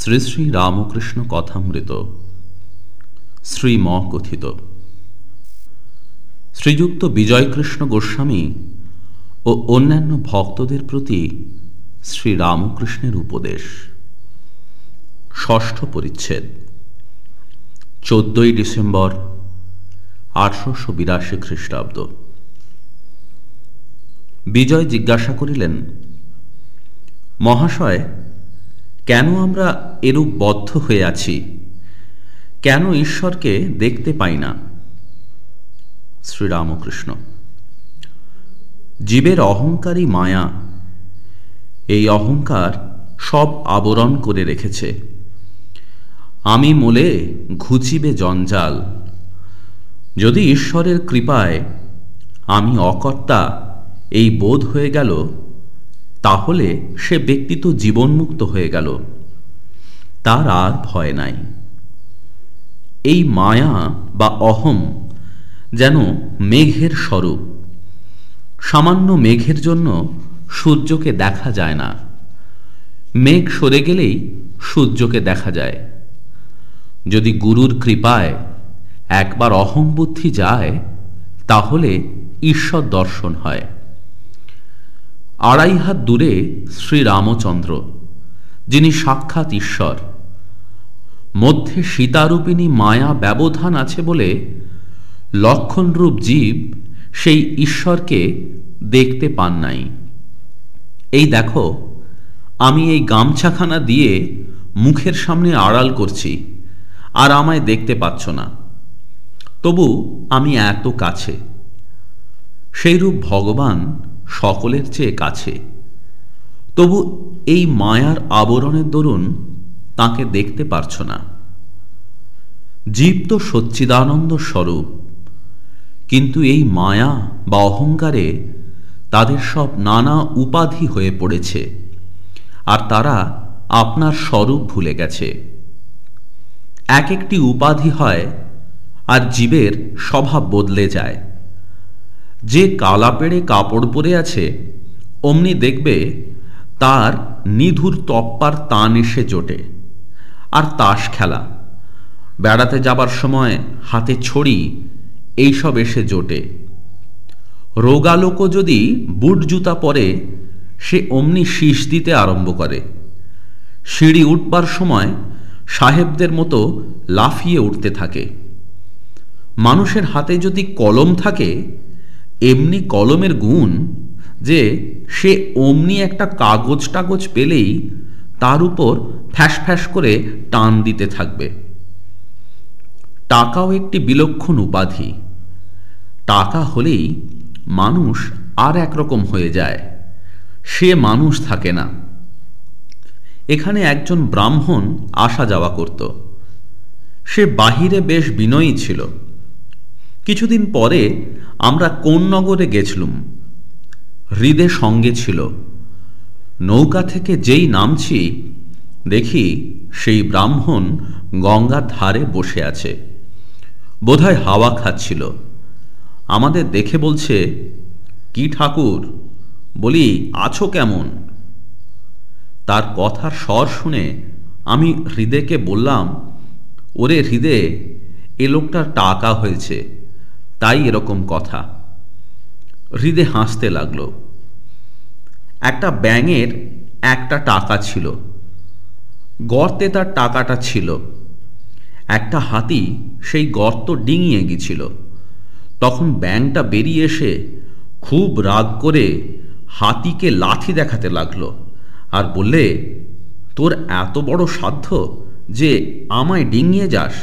শ্রী শ্রী রামকৃষ্ণ কথামৃত। শ্রীম কথিত শ্রীযুক্ত বিজয়কৃষ্ণ গোস্বামী ও অন্যান্য ভক্তদের প্রতি শ্রী রামকৃষ্ণের উপদেশ। ষষ্ঠ পরিচ্ছেদ। চোদ্দই ডিসেম্বর আঠারোশো বিরাশি খ্রিস্টাব্দ। বিজয় জিজ্ঞাসা করিলেন, মহাশয় কেন আমরা এরূপ বদ্ধ হয়ে আছি? কেন ঈশ্বরকে দেখতে পাই না? শ্রীরামকৃষ্ণ। জীবের অহংকারী মায়া। এই অহংকার সব আবরণ করে রেখেছে। আমি মোলে ঘুচিবে জঞ্জাল। যদি ঈশ্বরের কৃপায় আমি অকর্তা, এই বোধ হয়ে গেল তাহলে সে ব্যক্তি তো জীবনমুক্ত হয়ে গেল। তার আর ভয় নাই। এই মায়া বা অহম যেন মেঘের স্বরূপ। সামান্য মেঘের জন্য সূর্যকে দেখা যায় না। মেঘ সরে গেলেই সূর্যকে দেখা যায়। যদি গুরুর কৃপায় একবার অহং বুদ্ধি যায়, তাহলে ঈশ্বর দর্শন হয়। আড়াই হাত দূরে শ্রীরামচন্দ্র, যিনি সাক্ষাৎ ঈশ্বর। মধ্যে সীতারূপিণী মায়া ব্যবধান আছে বলে লক্ষণরূপ জীব সেই ঈশ্বরকে দেখতে পান নাই। এই দেখো, আমি এই গামছাখানা দিয়ে মুখের সামনে আড়াল করছি, আর আমায় দেখতে পাচ্ছ না। তবু আমি এত কাছে। সেইরূপ ভগবান সকলের চেয়ে কাছে। তবু এই মায়ার আবরণের দরুন তাকে দেখতে পারছ না। জীব তো সচ্চিদানন্দ স্বরূপ, কিন্তু এই মায়া বা অহংকারে তাদের সব নানা উপাধি হয়ে পড়েছে, আর তারা আপনার স্বরূপ ভুলে গেছে। এক একটি উপাধি হয় আর জীবের স্বভাব বদলে যায়। যে কালা পেড়ে কাপড় পরে আছে, অমনি দেখবে তার নিধুর তপ্পার তান এসে জোটে। আর তাস খেলা। বেড়াতে যাবার সময় হাতে ছড়ি, এইসব এসে জোটে। রোগালোকও যদি বুট জুতা পরে, সে অমনি শীষ দিতে আরম্ভ করে। সিঁড়ি উঠবার সময় সাহেবদের মতো লাফিয়ে উঠতে থাকে। মানুষের হাতে যদি কলম থাকে এমনি কলমের গুণ যে সে অমনি একটা কাগজ টাগজ পেলেই তার উপর ফ্যাস ফ্যাস করে টান দিতে থাকবে। টাকাও একটি বিলক্ষণ উপাধি। টাকা হলেই মানুষ আর একরকম হয়ে যায়। সে মানুষ থাকে না। এখানে একজন ব্রাহ্মণ আসা যাওয়া করত। সে বাহিরে বেশ বিনয়ী ছিল। কিছুদিন পরে আমরা কোন নগরে গেছিলুম? হৃদে সঙ্গে ছিল। নৌকা থেকে যেই নামছি, দেখি সেই ব্রাহ্মণ গঙ্গার ধারে বসে আছে। বোধহয় হাওয়া খাচ্ছিল। আমাদের দেখে বলছে, কি ঠাকুর? বলি, আছো কেমন? তার কথার স্বর শুনে আমি হৃদয়কে বললাম, ওরে হৃদে, এ লোকটার টাকা হয়েছে। তাই এরকম কথা। হৃদে হাসতে লাগল। একটা ব্যাঙের একটা টাকা ছিল। গর্তে তার টাকাটা ছিল। একটা হাতি সেই গর্ত ডিঙিয়ে গেছিল। তখন ব্যাংটা বেরিয়ে এসে খুব রাগ করে হাতিকে লাথি দেখাতে লাগল আর বললে, তোর এত বড় সাধ্য যে আমায় ডিঙিয়ে যাস।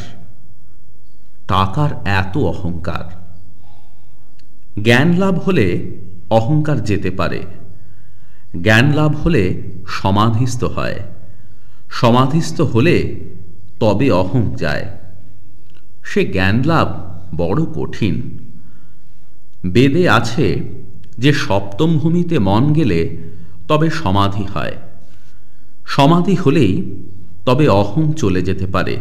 টাকার এত অহংকার। জ্ঞান লাভ হলে অহংকার যেতে পারে। জ্ঞান লাভ হলে সমাধিস্থ হয়। সমাধিস্থ হলে তবে অহং যায়। সে জ্ঞান লাভ বড় কঠিন। বেদে আছে যে সপ্তম ভূমিতে মন গেলে তবে সমাধি হয়। সমাধি হলেই তবে অহং চলে যেতে পারে।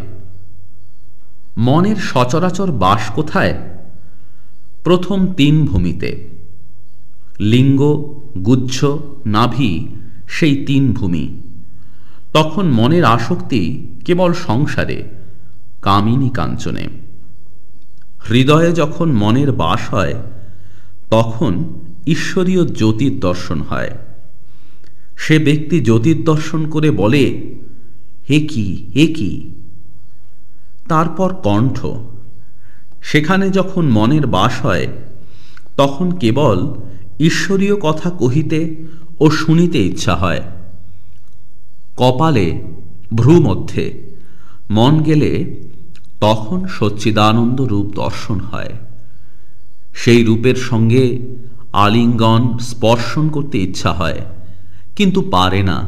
মনের সচরাচর বাস কোথায়? প্রথম তিন ভূমিতে। লিঙ্গ, গুচ্ছ, নাভি, সেই তিন ভূমি। তখন মনের আসক্তি কেবল সংসারে, কামিনী কাঞ্চনে। হৃদয়ে যখন মনের বাস হয়, তখন ঈশ্বরীয় জ্যোতির দর্শন হয়। সে ব্যক্তি জ্যোতির দর্শন করে বলে, হে কি হে কি? তারপর কণ্ঠ। সেখানে যখন মনের বাস হয়, তখন কেবল ঈশ্বরীয় কথা কহিতে ও শুনিতে ইচ্ছা হয়। কপালে ভ্রু মধ্যে মন গেলে তখন সচ্চিদানন্দ রূপ দর্শন হয়। সেই রূপের সঙ্গে আলিঙ্গন স্পর্শন করতে ইচ্ছা হয়, কিন্তু পারে না।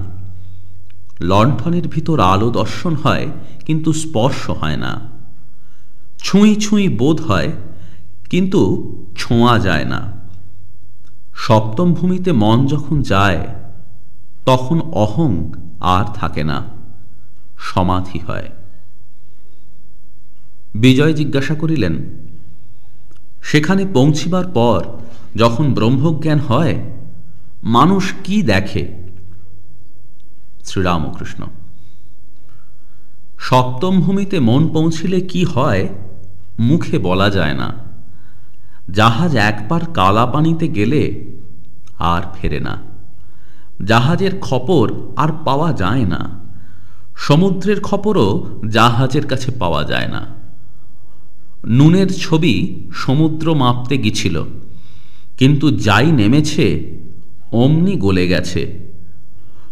লণ্ঠনের ভিতর আলো দর্শন হয়, কিন্তু স্পর্শ হয় না। ছুঁই ছুঁই বোধ হয়, কিন্তু ছোঁয়া যায় না। সপ্তম ভূমিতে মন যখন যায়, তখন অহং আর থাকে না, সমাধি হয়। বিজয় জিজ্ঞাসা করিলেন, সেখানে পৌঁছিবার পর যখন ব্রহ্মজ্ঞান হয়, মানুষ কি দেখে? শ্রীরামকৃষ্ণ সপ্তম ভূমিতে মন পৌঁছিলে কি হয়, মুখে বলা যায় না। জাহাজ একবার কালা পানিতে গেলে আর ফেরে না। জাহাজের খপর আর পাওয়া যায় না। সমুদ্রের খপরও জাহাজের কাছে পাওয়া যায় না। নুনের ছবি সমুদ্র মাপতে গিছিল, কিন্তু যাই নেমেছে, অমনি গলে গেছে।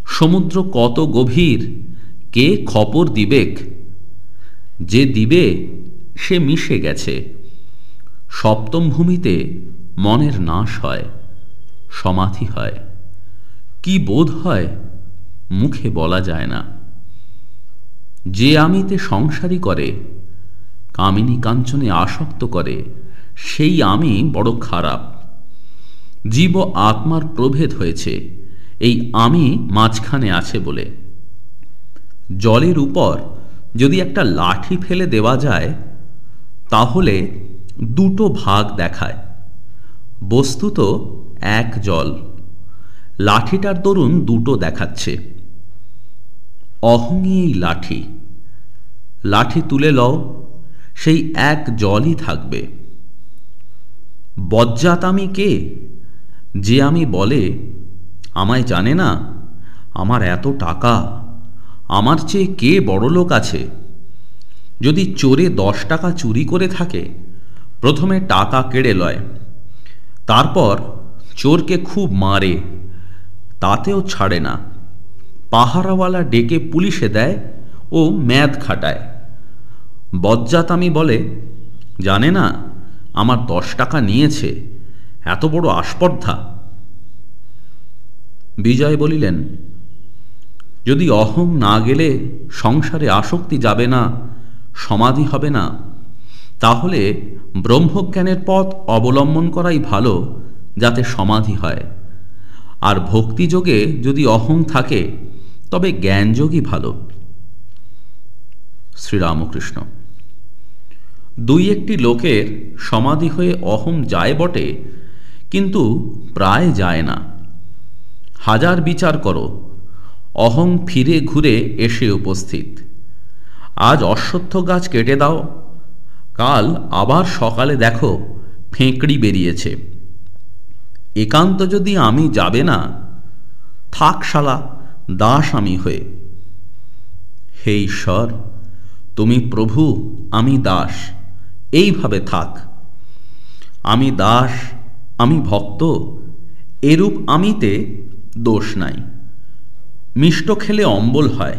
সমুদ্র কত গভীর কে খপর দিবেক? যে দিবে, সে মিশে গেছে। সপ্তম ভূমিতে মনের নাশ হয়, সমাধি হয়। কি বোধ হয়, মুখে বলা যায় না। যে আমিতে সংসারী করে, কামিনী কাঞ্চনে আসক্ত করে, সেই আমি বড় খারাপ। জীব আত্মার প্রভেদ হয়েছে, এই আমি মাঝখানে আছে বলে। জলের উপর যদি একটা লাঠি ফেলে দেওয়া যায়, তাহলে দুটো ভাগ দেখায়। বস্তুত এক জল। লাঠিটার দরুন দুটো দেখাচ্ছে। অহংই এই লাঠি। লাঠি তুলে লও, সেই এক জলই থাকবে। বজ্জাত আমি কে? যে আমি বলে, আমায় জানে না, আমার এত টাকা। আমার চেয়ে কে বড় লোক আছে? যদি চোরে দশ টাকা চুরি করে থাকে, প্রথমে টাকা কেড়ে লয়। তারপর চোরকে খুব মারে, তাতেও ছাড়ে না। পাহারাওয়ালা ডেকে পুলিশে দেয় ও ম্যাদ খাটায়। বজ্জাতামি বলে, জানে না, আমার দশ টাকা নিয়েছে, এত বড় আস্পর্ধা? বিজয় বলিলেন যদি অহং না গেলে সংসারে আসক্তি যাবে না, সমাধি হবে না, তাহলে ব্রহ্মজ্ঞানের পথ অবলম্বন করাই ভালো, যাতে সমাধি হয়। আর ভক্তিযোগে যদি অহং থাকে, তবে জ্ঞানযোগই ভালো। শ্রীরামকৃষ্ণ। দুই একটি লোকের সমাধি হয়ে অহম যায় বটে, কিন্তু প্রায় যায় না। হাজার বিচার করো অহং ফিরে ঘুরে এসে উপস্থিত। আজ অশ্বত্থ গাছ কেটে দাও। কাল আবার সকালে দেখো, ফেঁকড়ি বেরিয়েছে। একান্ত যদি আমি যাবে না, থাক শালা, দাস আমি হয়ে। হে ঈশ্বর, তুমি প্রভু, আমি দাস, এইভাবে থাক। আমি দাস, আমি ভক্ত, এরূপ আমিতে দোষ নাই। মিষ্ট খেলে অম্বল হয়,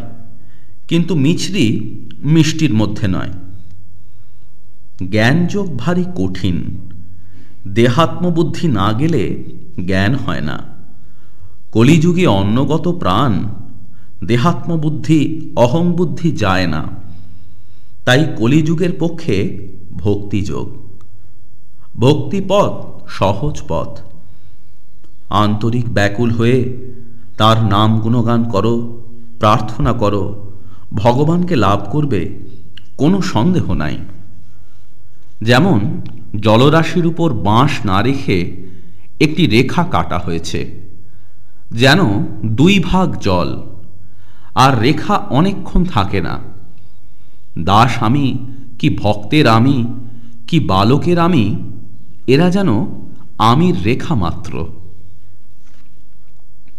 কিন্তু মিছরি মিষ্টির মধ্যে নয়। জ্ঞানযোগ ভারী কঠিন, দেহাত্মবুদ্ধি না গেলে জ্ঞান হয় না। কলিযুগে অন্নগত প্রাণ, দেহাত্মবুদ্ধি, অহংবুদ্ধি যায় না। তাই কলিযুগের পক্ষে ভক্তিযোগ ভক্তিপথ সহজ পথ। আন্তরিক ব্যাকুল হয়ে তার নাম গুণগান করো, প্রার্থনা করো, ভগবানকে লাভ করবে, কোনো সন্দেহ নাই। যেমন জলরাশির উপর বাঁশ না রেখে একটি রেখা কাটা হয়েছে, যেন দুই ভাগ জল, আর রেখা অনেকক্ষণ থাকে না। দাস আমি, কি ভক্তের আমি, কি বালকের আমি, এরা যেন আমির রেখা মাত্র।